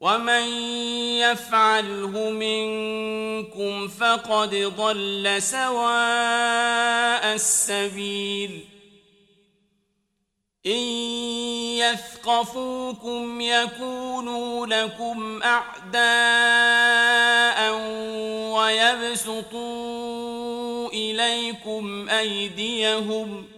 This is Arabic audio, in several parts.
ومن يفعله منكم فقد ضل سواء السبيل ان يثقفوكم يكونوا لكم اعداء ويبسطوا اليكم ايديهم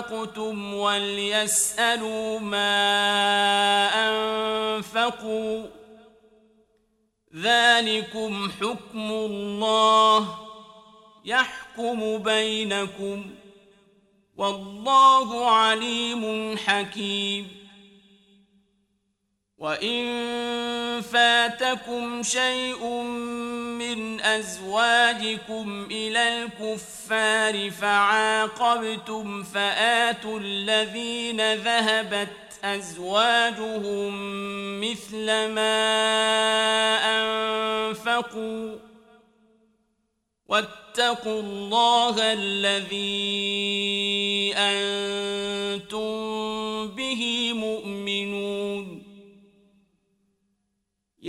أنفقتم وليسألوا ما أنفقوا ذلكم حكم الله يحكم بينكم والله عليم حكيم وإن فاتكم شيء من أزواجكم إلى الكفار فعاقبتم فآتوا الذين ذهبت أزواجهم مثل ما أنفقوا واتقوا الله الذي أنتم به مؤمنون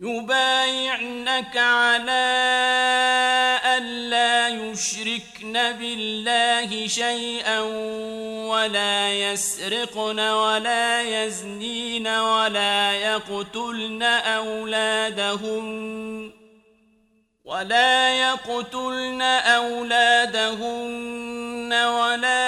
يبايعنك على ألا يشركن بالله شيئا ولا يسرقن ولا يزنين ولا يقتلن أولادهن ولا يقتلن أولادهن ولا